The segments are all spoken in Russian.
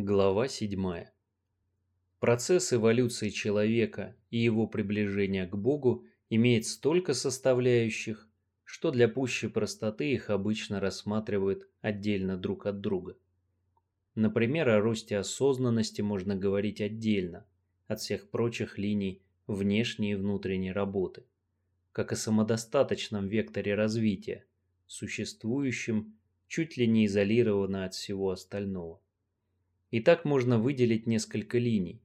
Глава 7. Процесс эволюции человека и его приближения к Богу имеет столько составляющих, что для пущей простоты их обычно рассматривают отдельно друг от друга. Например, о росте осознанности можно говорить отдельно от всех прочих линий внешней и внутренней работы, как о самодостаточном векторе развития, существующем чуть ли не изолированно от всего остального. И так можно выделить несколько линий,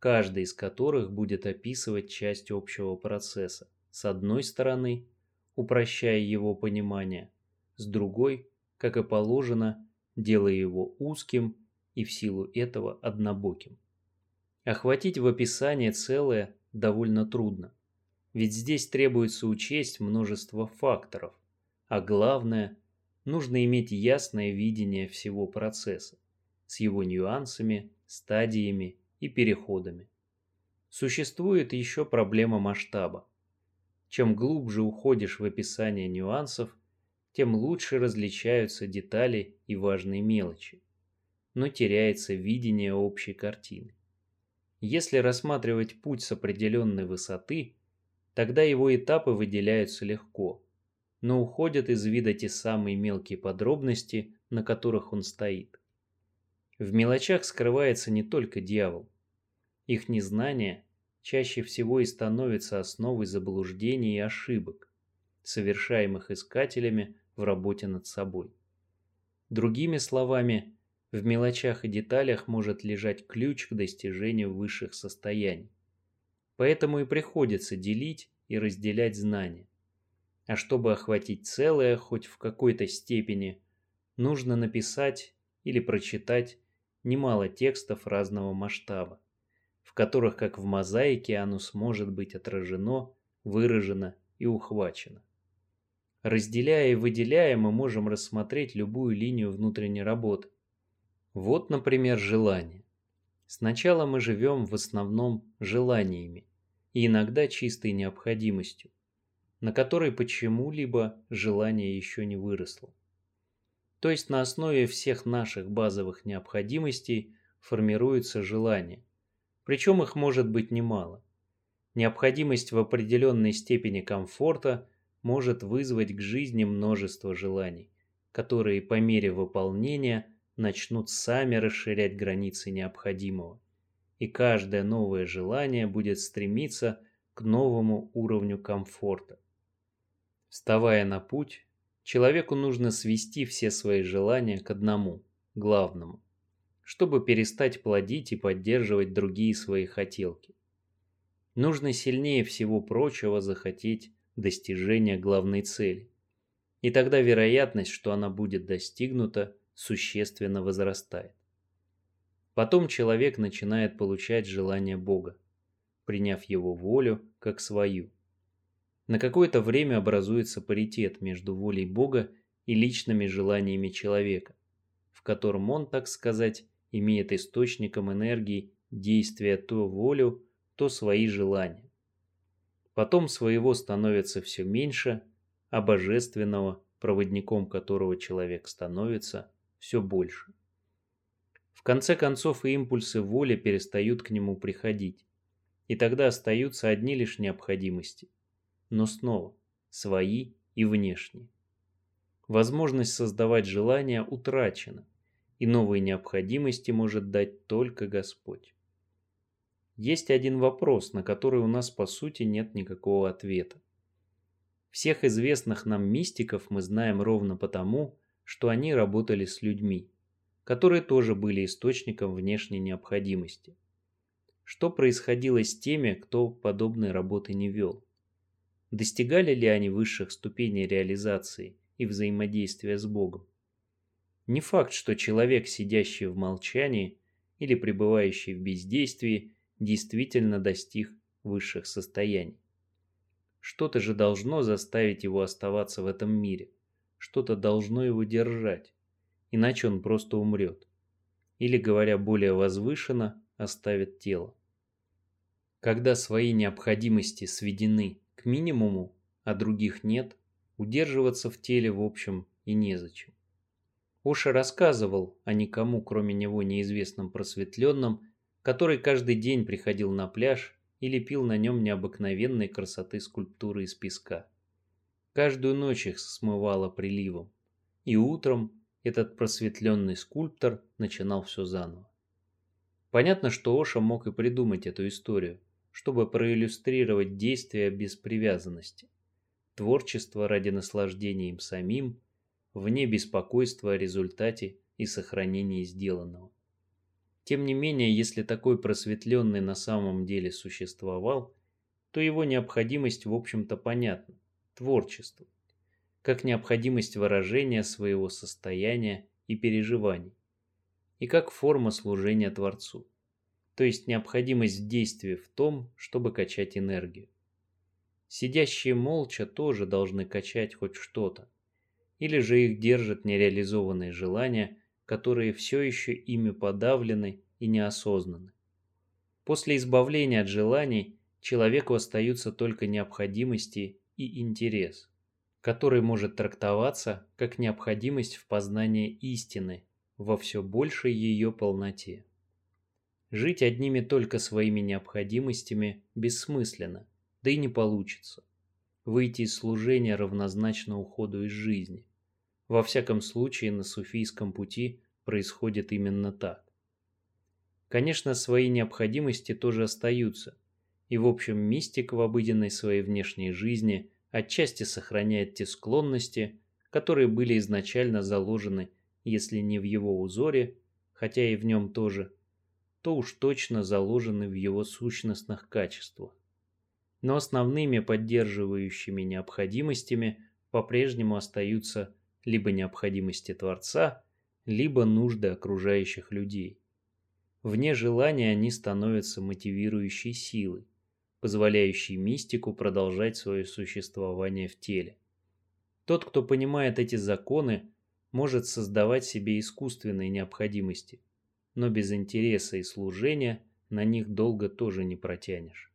каждая из которых будет описывать часть общего процесса. С одной стороны, упрощая его понимание, с другой, как и положено, делая его узким и в силу этого однобоким. Охватить в описании целое довольно трудно, ведь здесь требуется учесть множество факторов, а главное, нужно иметь ясное видение всего процесса с его нюансами, стадиями и переходами. Существует еще проблема масштаба. Чем глубже уходишь в описание нюансов, тем лучше различаются детали и важные мелочи, но теряется видение общей картины. Если рассматривать путь с определенной высоты, тогда его этапы выделяются легко, но уходят из вида те самые мелкие подробности, на которых он стоит. В мелочах скрывается не только дьявол. Их незнание чаще всего и становится основой заблуждений и ошибок, совершаемых искателями в работе над собой. Другими словами, в мелочах и деталях может лежать ключ к достижению высших состояний. Поэтому и приходится делить и разделять знания. А чтобы охватить целое хоть в какой-то степени, нужно написать или прочитать немало текстов разного масштаба, в которых, как в мозаике, оно сможет быть отражено, выражено и ухвачено. Разделяя и выделяя, мы можем рассмотреть любую линию внутренней работы. Вот, например, желание. Сначала мы живем в основном желаниями и иногда чистой необходимостью, на которой почему-либо желание еще не выросло то есть на основе всех наших базовых необходимостей формируется желание. Причем их может быть немало. Необходимость в определенной степени комфорта может вызвать к жизни множество желаний, которые по мере выполнения начнут сами расширять границы необходимого. И каждое новое желание будет стремиться к новому уровню комфорта. Вставая на путь, Человеку нужно свести все свои желания к одному, главному, чтобы перестать плодить и поддерживать другие свои хотелки. Нужно сильнее всего прочего захотеть достижения главной цели. И тогда вероятность, что она будет достигнута, существенно возрастает. Потом человек начинает получать желание Бога, приняв его волю как свою – на какое-то время образуется паритет между волей Бога и личными желаниями человека, в котором он, так сказать, имеет источником энергии действия то волю, то свои желания. Потом своего становится все меньше, а божественного, проводником которого человек становится, все больше. В конце концов и импульсы воли перестают к нему приходить, и тогда остаются одни лишь необходимости – но снова свои и внешние. Возможность создавать желания утрачена, и новые необходимости может дать только Господь. Есть один вопрос, на который у нас по сути нет никакого ответа. Всех известных нам мистиков мы знаем ровно потому, что они работали с людьми, которые тоже были источником внешней необходимости. Что происходило с теми, кто подобной работы не вел? Достигали ли они высших ступеней реализации и взаимодействия с Богом? Не факт, что человек, сидящий в молчании или пребывающий в бездействии, действительно достиг высших состояний. Что-то же должно заставить его оставаться в этом мире, что-то должно его держать, иначе он просто умрет. Или, говоря более возвышенно, оставит тело. Когда свои необходимости сведены к минимуму, а других нет, удерживаться в теле в общем и незачем. Оша рассказывал о никому, кроме него, неизвестном просветленном, который каждый день приходил на пляж и лепил на нем необыкновенной красоты скульптуры из песка. Каждую ночь их смывало приливом, и утром этот просветленный скульптор начинал все заново. Понятно, что Оша мог и придумать эту историю, чтобы проиллюстрировать действия без привязанности. Творчество ради наслаждения им самим, вне беспокойства о результате и сохранении сделанного. Тем не менее, если такой просветленный на самом деле существовал, то его необходимость в общем-то понятна – творчество, как необходимость выражения своего состояния и переживаний, и как форма служения Творцу, то есть необходимость в действии в том, чтобы качать энергию. Сидящие молча тоже должны качать хоть что-то, или же их держат нереализованные желания, которые все еще ими подавлены и неосознаны. После избавления от желаний человеку остаются только необходимости и интерес, который может трактоваться как необходимость в познании истины во все большей ее полноте. Жить одними только своими необходимостями бессмысленно, да и не получится. Выйти из служения равнозначно уходу из жизни. Во всяком случае, на суфийском пути происходит именно так. Конечно, свои необходимости тоже остаются, и в общем мистик в обыденной своей внешней жизни отчасти сохраняет те склонности, которые были изначально заложены, если не в его узоре, хотя и в нем тоже, то уж точно заложены в его сущностных качествах. Но основными поддерживающими необходимостями по-прежнему остаются либо необходимости Творца, либо нужды окружающих людей. Вне желания они становятся мотивирующей силой, позволяющей мистику продолжать свое существование в теле. Тот, кто понимает эти законы, может создавать себе искусственные необходимости, но без интереса и служения на них долго тоже не протянешь.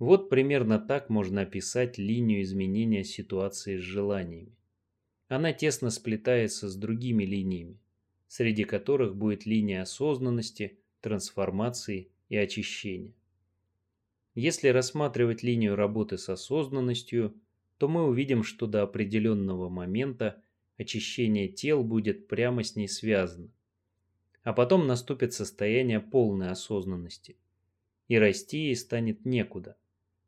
Вот примерно так можно описать линию изменения ситуации с желаниями. Она тесно сплетается с другими линиями, среди которых будет линия осознанности, трансформации и очищения. Если рассматривать линию работы с осознанностью, то мы увидим, что до определенного момента очищение тел будет прямо с ней связано. А потом наступит состояние полной осознанности. И расти ей станет некуда.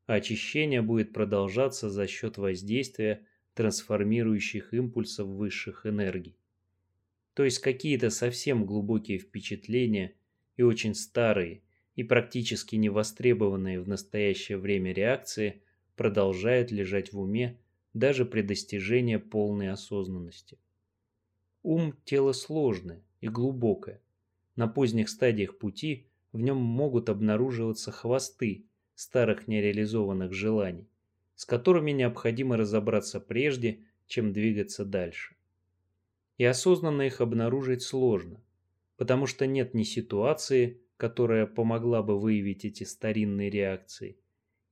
А очищение будет продолжаться за счет воздействия трансформирующих импульсов высших энергий. То есть какие-то совсем глубокие впечатления и очень старые и практически не востребованные в настоящее время реакции продолжают лежать в уме даже при достижении полной осознанности. Ум – тело сложное и глубокое. На поздних стадиях пути в нем могут обнаруживаться хвосты старых нереализованных желаний, с которыми необходимо разобраться прежде, чем двигаться дальше. И осознанно их обнаружить сложно, потому что нет ни ситуации, которая помогла бы выявить эти старинные реакции,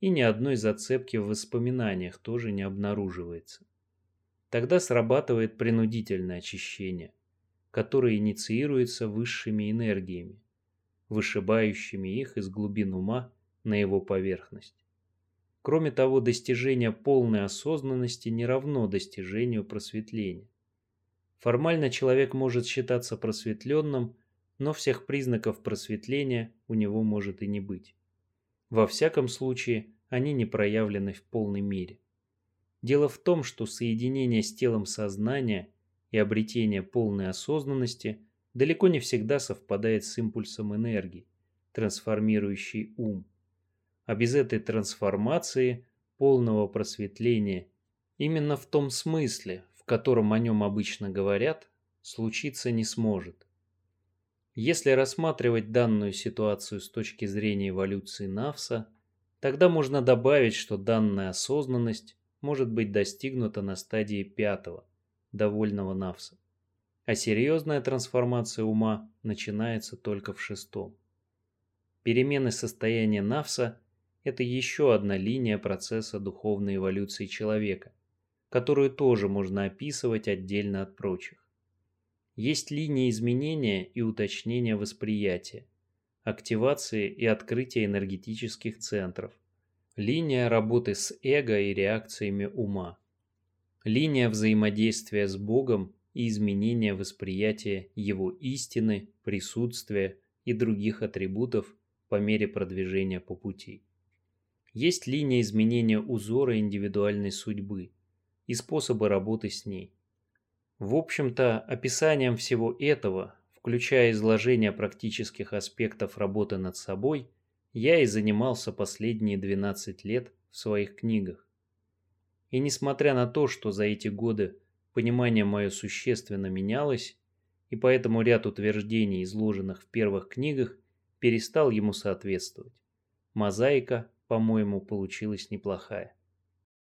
и ни одной зацепки в воспоминаниях тоже не обнаруживается. Тогда срабатывает принудительное очищение, которое инициируется высшими энергиями, вышибающими их из глубин ума на его поверхность. Кроме того, достижение полной осознанности не равно достижению просветления. Формально человек может считаться просветленным, но всех признаков просветления у него может и не быть. Во всяком случае, они не проявлены в полной мере. Дело в том, что соединение с телом сознания и обретение полной осознанности далеко не всегда совпадает с импульсом энергии, трансформирующей ум а без этой трансформации, полного просветления, именно в том смысле, в котором о нем обычно говорят, случиться не сможет. Если рассматривать данную ситуацию с точки зрения эволюции Навса, тогда можно добавить, что данная осознанность может быть достигнута на стадии пятого, довольного Навса, а серьезная трансформация ума начинается только в шестом. Перемены состояния Навса это еще одна линия процесса духовной эволюции человека, которую тоже можно описывать отдельно от прочих. Есть линия изменения и уточнения восприятия, активации и открытия энергетических центров, линия работы с эго и реакциями ума, линия взаимодействия с Богом и изменения восприятия Его истины, присутствия и других атрибутов по мере продвижения по пути. Есть линия изменения узора индивидуальной судьбы и способы работы с ней. В общем-то, описанием всего этого, включая изложение практических аспектов работы над собой, я и занимался последние 12 лет в своих книгах. И несмотря на то, что за эти годы понимание мое существенно менялось, и поэтому ряд утверждений, изложенных в первых книгах, перестал ему соответствовать. Мозаика, по-моему, получилась неплохая.